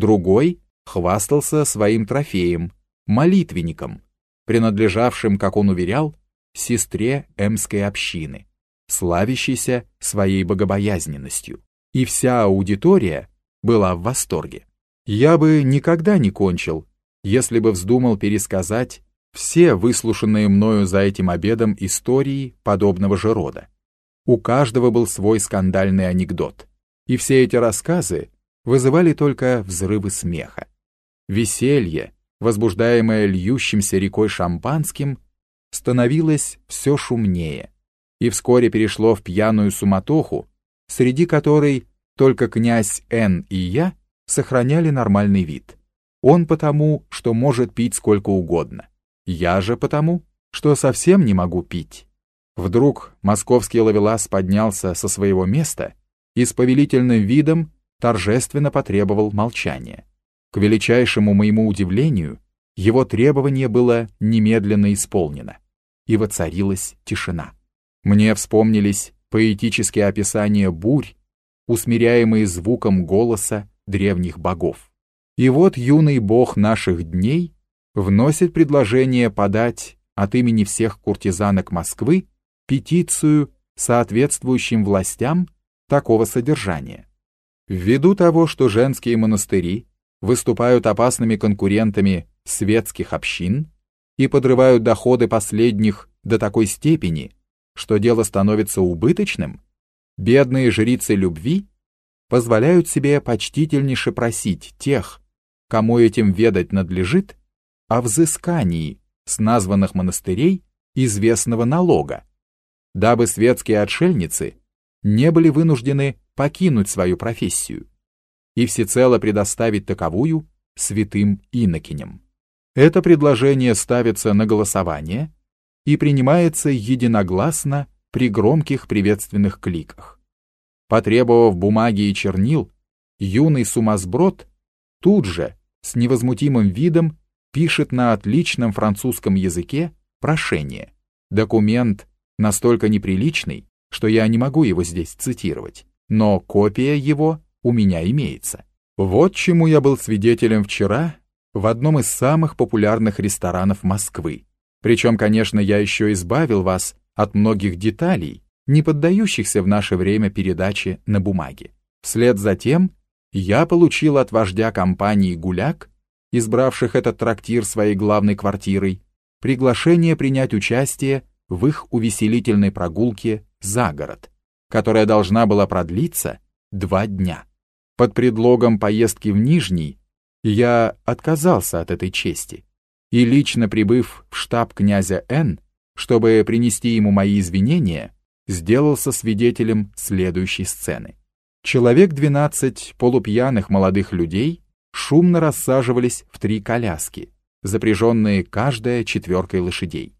другой хвастался своим трофеем, молитвенником, принадлежавшим, как он уверял, сестре эмской общины, славящейся своей богобоязненностью. И вся аудитория была в восторге. Я бы никогда не кончил, если бы вздумал пересказать все выслушанные мною за этим обедом истории подобного же рода. У каждого был свой скандальный анекдот, и все эти рассказы вызывали только взрывы смеха. Веселье, возбуждаемое льющимся рекой шампанским, становилось все шумнее и вскоре перешло в пьяную суматоху, среди которой только князь Н и я сохраняли нормальный вид. Он потому, что может пить сколько угодно. Я же потому, что совсем не могу пить. Вдруг московский ловелас поднялся со своего места и с повелительным видом торжественно потребовал молчания. К величайшему моему удивлению, его требование было немедленно исполнено, и воцарилась тишина. Мне вспомнились поэтические описания бурь, усмиряемые звуком голоса древних богов. И вот юный бог наших дней вносит предложение подать от имени всех куртизанок Москвы петицию соответствующим властям такого содержания. Ввиду того, что женские монастыри выступают опасными конкурентами светских общин и подрывают доходы последних до такой степени, что дело становится убыточным, бедные жрицы любви позволяют себе почтительнейше просить тех, кому этим ведать надлежит, о взыскании с названных монастырей известного налога, дабы светские отшельницы не были вынуждены покинуть свою профессию и всецело предоставить таковую святым инокиням. Это предложение ставится на голосование и принимается единогласно при громких приветственных кликах. Потребовав бумаги и чернил, юный сумасброд тут же, с невозмутимым видом, пишет на отличном французском языке прошение. Документ настолько неприличный, что я не могу его здесь цитировать, но копия его у меня имеется. Вот чему я был свидетелем вчера в одном из самых популярных ресторанов Москвы. Причем, конечно, я еще избавил вас от многих деталей, не поддающихся в наше время передаче на бумаге. Вслед за тем я получил от вождя компании «Гуляк», избравших этот трактир своей главной квартирой, приглашение принять участие в их увеселительной прогулке за город, которая должна была продлиться два дня. Под предлогом поездки в Нижний я отказался от этой чести и, лично прибыв в штаб князя Н, чтобы принести ему мои извинения, сделался свидетелем следующей сцены. Человек двенадцать полупьяных молодых людей шумно рассаживались в три коляски, запряженные каждая четверкой лошадей.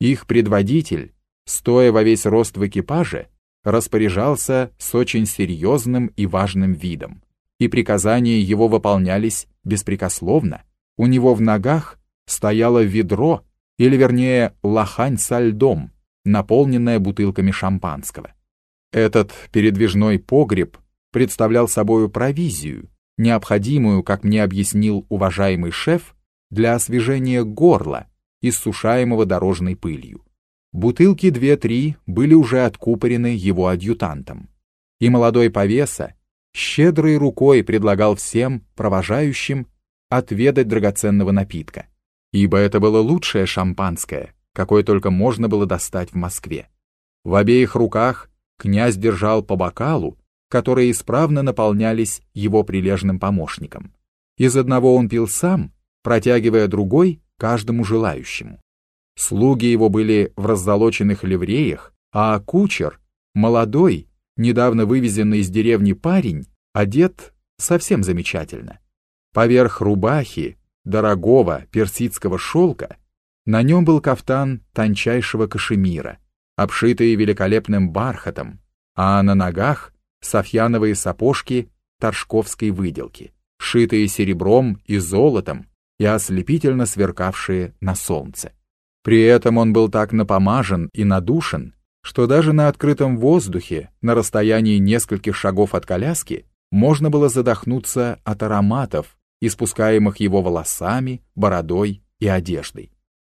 Их предводитель, стоя во весь рост в экипаже, распоряжался с очень серьезным и важным видом, и приказания его выполнялись беспрекословно. У него в ногах стояло ведро, или вернее лохань со льдом, наполненная бутылками шампанского. Этот передвижной погреб представлял собою провизию, необходимую, как мне объяснил уважаемый шеф, для освежения горла, иссушаемого дорожной пылью. Бутылки две-три были уже откупорены его адъютантом. И молодой повеса щедрой рукой предлагал всем провожающим отведать драгоценного напитка, ибо это было лучшее шампанское, какое только можно было достать в Москве. В обеих руках князь держал по бокалу, которые исправно наполнялись его прилежным помощником. Из одного он пил сам, протягивая другой каждому желающему. Слуги его были в раззолоченных ливреях, а кучер, молодой, недавно вывезенный из деревни парень, одет совсем замечательно. Поверх рубахи, дорогого персидского шелка, на нем был кафтан тончайшего кашемира, обшитый великолепным бархатом, а на ногах софьяновые сапожки торжковской выделки, шитые серебром и золотом и ослепительно сверкавшие на солнце. При этом он был так напомажен и надушен, что даже на открытом воздухе, на расстоянии нескольких шагов от коляски, можно было задохнуться от ароматов, испускаемых его волосами, бородой и одеждой.